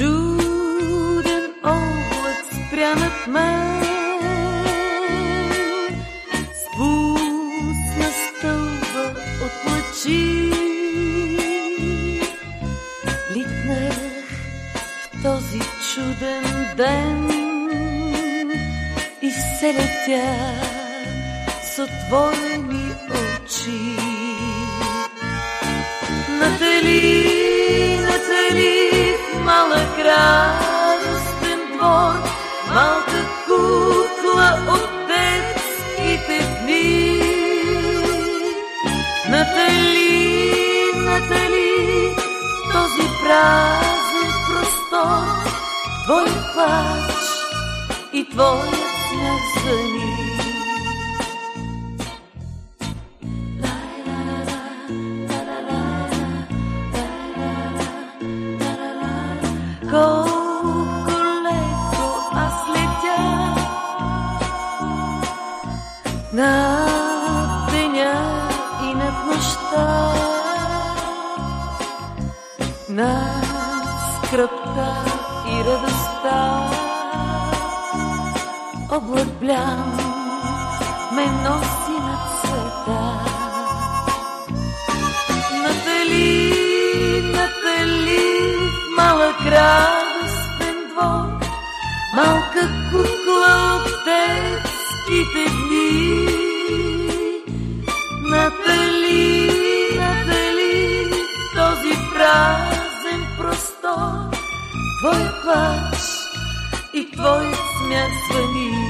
Чуден облак спря над мен, спусна стълба от лъчи. Литнах в този чуден ден и се летя с отворени очи. Натали! Радостен двор, малка кукла от детските дни. Натали, Натали, този празен простор, твой плач и твоят смях звъни. Колко леко аз летя над деня и над нощта, над скръпта и радостта. Облак ме носи над света. Малък радостен двор, малка кукла от детските дни. Натали, Натали, този празен простор, твой плач и твой смях звъни.